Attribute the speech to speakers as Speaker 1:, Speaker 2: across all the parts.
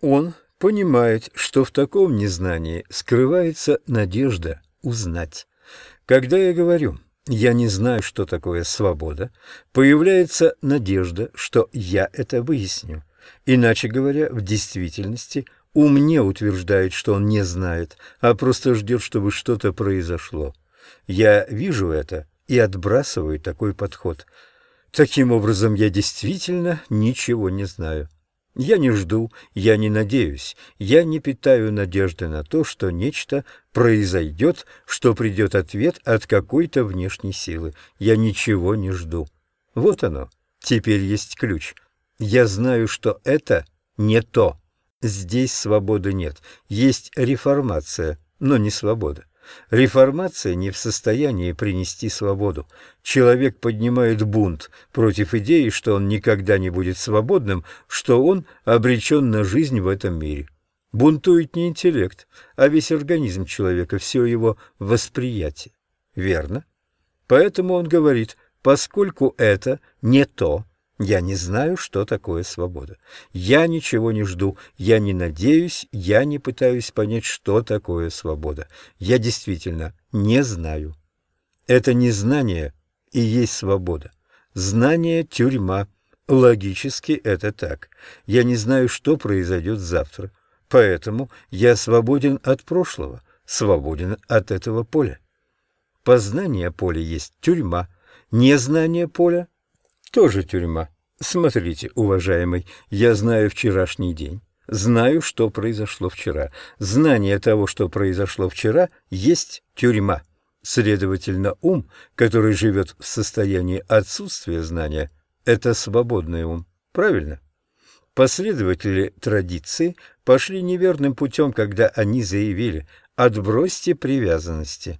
Speaker 1: Он понимает, что в таком незнании скрывается надежда узнать. Когда я говорю «я не знаю, что такое свобода», появляется надежда, что я это выясню. Иначе говоря, в действительности ум не утверждает, что он не знает, а просто ждет, чтобы что-то произошло. Я вижу это и отбрасываю такой подход. Таким образом, я действительно ничего не знаю. Я не жду, я не надеюсь, я не питаю надежды на то, что нечто произойдет, что придет ответ от какой-то внешней силы. Я ничего не жду. Вот оно. Теперь есть ключ. Я знаю, что это не то. Здесь свободы нет. Есть реформация, но не свобода. Реформация не в состоянии принести свободу. Человек поднимает бунт против идеи, что он никогда не будет свободным, что он обречен на жизнь в этом мире. Бунтует не интеллект, а весь организм человека, все его восприятие. Верно? Поэтому он говорит, поскольку это не то, я не знаю, что такое свобода. Я ничего не жду, я не надеюсь, я не пытаюсь понять, что такое свобода. Я действительно не знаю. Это незнание и есть свобода. Знание – тюрьма. Логически это так. Я не знаю, что произойдет завтра. Поэтому я свободен от прошлого, свободен от этого поля. Познание поля есть тюрьма. Незнание поля тоже тюрьма. Смотрите, уважаемый, я знаю вчерашний день. Знаю, что произошло вчера. Знание того, что произошло вчера, есть тюрьма. Следовательно, ум, который живет в состоянии отсутствия знания, это свободный ум. Правильно? Последователи традиции пошли неверным путем, когда они заявили «отбросьте привязанности».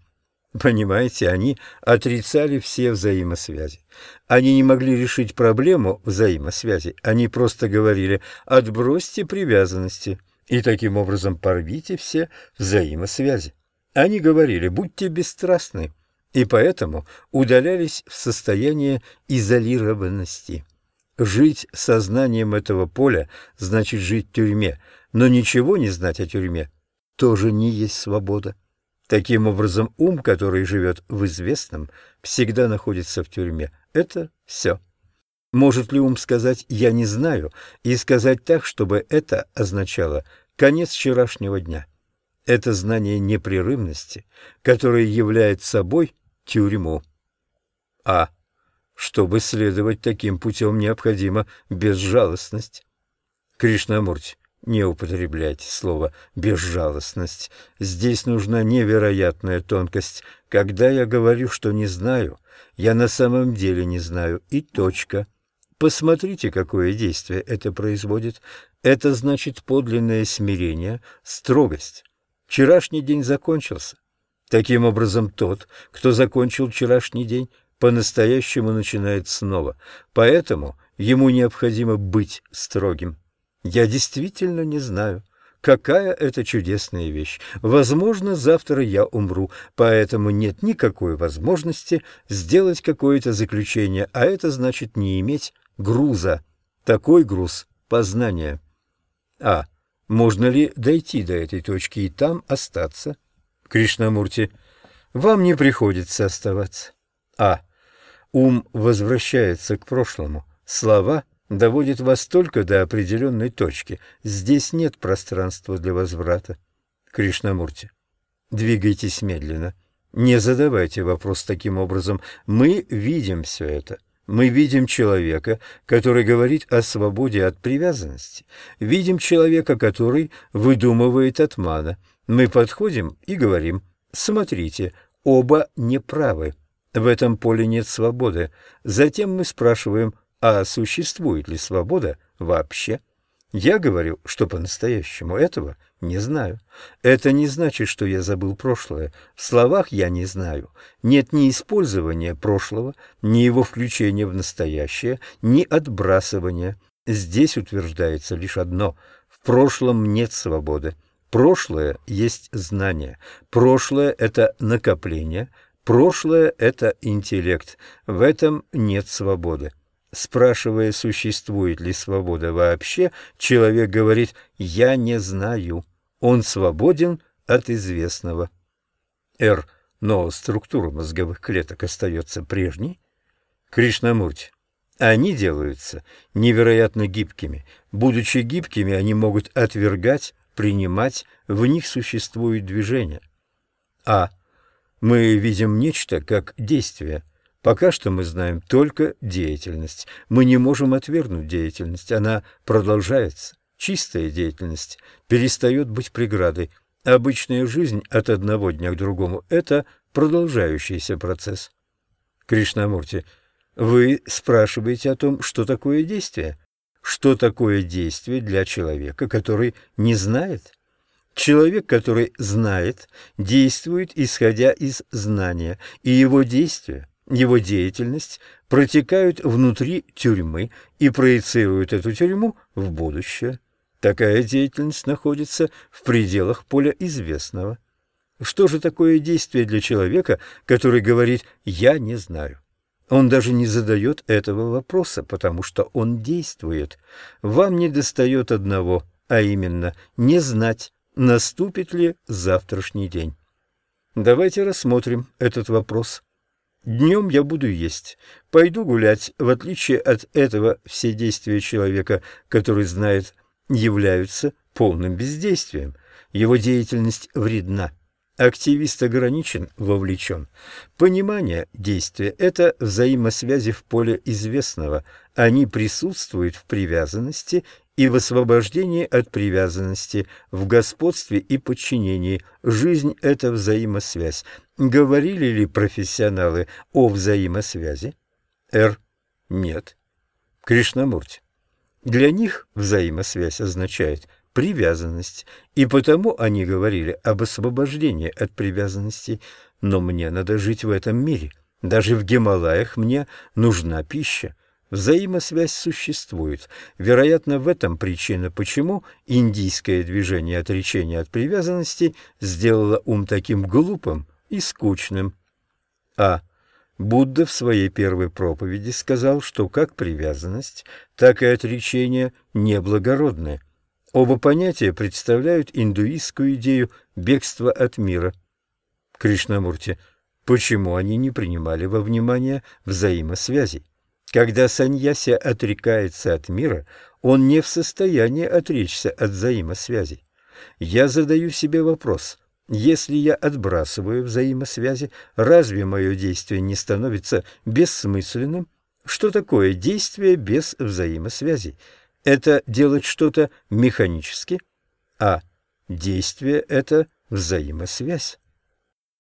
Speaker 1: Понимаете, они отрицали все взаимосвязи. Они не могли решить проблему взаимосвязи. Они просто говорили «отбросьте привязанности» и таким образом порвите все взаимосвязи. Они говорили «будьте бесстрастны» и поэтому удалялись в состояние изолированности. Жить сознанием этого поля значит жить в тюрьме, но ничего не знать о тюрьме тоже не есть свобода. Таким образом, ум, который живет в известном, всегда находится в тюрьме. Это все. Может ли ум сказать «я не знаю» и сказать так, чтобы это означало конец вчерашнего дня? Это знание непрерывности, которое является собой тюрьму. А. Чтобы следовать таким путем, необходима безжалостность. Кришнамурти, не употребляйте слово «безжалостность». Здесь нужна невероятная тонкость. Когда я говорю, что не знаю, я на самом деле не знаю, и точка. Посмотрите, какое действие это производит. Это значит подлинное смирение, строгость. Вчерашний день закончился. Таким образом, тот, кто закончил вчерашний день, по-настоящему начинает снова. Поэтому ему необходимо быть строгим. Я действительно не знаю, какая это чудесная вещь. Возможно, завтра я умру, поэтому нет никакой возможности сделать какое-то заключение, а это значит не иметь груза. Такой груз — познания. А. Можно ли дойти до этой точки и там остаться? Кришнамурти, вам не приходится оставаться. А. Ум возвращается к прошлому. Слова — доводит вас только до определенной точки. Здесь нет пространства для возврата. Кришнамурти, двигайтесь медленно. Не задавайте вопрос таким образом. Мы видим все это. Мы видим человека, который говорит о свободе от привязанности. Видим человека, который выдумывает отмана. Мы подходим и говорим, смотрите, оба неправы. В этом поле нет свободы. Затем мы спрашиваем, а существует ли свобода вообще? Я говорю, что по-настоящему этого не знаю. Это не значит, что я забыл прошлое. В словах я не знаю. Нет ни использования прошлого, ни его включения в настоящее, ни отбрасывания. Здесь утверждается лишь одно – в прошлом нет свободы. Прошлое есть знание. Прошлое – это накопление. Прошлое – это интеллект. В этом нет свободы. Спрашивая, существует ли свобода вообще, человек говорит «я не знаю». Он свободен от известного. Р. Но структура мозговых клеток остается прежней. Кришнамурти. Они делаются невероятно гибкими. Будучи гибкими, они могут отвергать, принимать, в них существует движение. А. Мы видим нечто как действие. Пока что мы знаем только деятельность. Мы не можем отвергнуть деятельность. Она продолжается. Чистая деятельность перестает быть преградой. Обычная жизнь от одного дня к другому – это продолжающийся процесс. Кришнамурти, вы спрашиваете о том, что такое действие? Что такое действие для человека, который не знает? Человек, который знает, действует, исходя из знания, и его действия, его деятельность протекают внутри тюрьмы и проецируют эту тюрьму в будущее. Такая деятельность находится в пределах поля известного. Что же такое действие для человека, который говорит «я не знаю»? Он даже не задает этого вопроса, потому что он действует. Вам не достает одного, а именно не знать, наступит ли завтрашний день. Давайте рассмотрим этот вопрос. Днем я буду есть, пойду гулять. В отличие от этого, все действия человека, который знает, являются полным бездействием. Его деятельность вредна. Активист ограничен, вовлечен. Понимание действия – это взаимосвязи в поле известного. Они присутствуют в привязанности и в освобождении от привязанности, в господстве и подчинении. Жизнь – это взаимосвязь. Говорили ли профессионалы о взаимосвязи? Р. Нет. Кришнамурти. Для них взаимосвязь означает привязанность, и потому они говорили об освобождении от привязанности. Но мне надо жить в этом мире. Даже в Гималаях мне нужна пища. Взаимосвязь существует. Вероятно, в этом причина, почему индийское движение отречения от привязанности сделало ум таким глупым и скучным. А. Будда в своей первой проповеди сказал, что как привязанность, так и отречение неблагородны. Оба понятия представляют индуистскую идею бегства от мира. Кришнамурти, почему они не принимали во внимание взаимосвязей? Когда саньяси отрекается от мира, он не в состоянии отречься от взаимосвязей. Я задаю себе вопрос, если я отбрасываю взаимосвязи, разве мое действие не становится бессмысленным? Что такое действие без взаимосвязей? Это делать что-то механически, а действие – это взаимосвязь.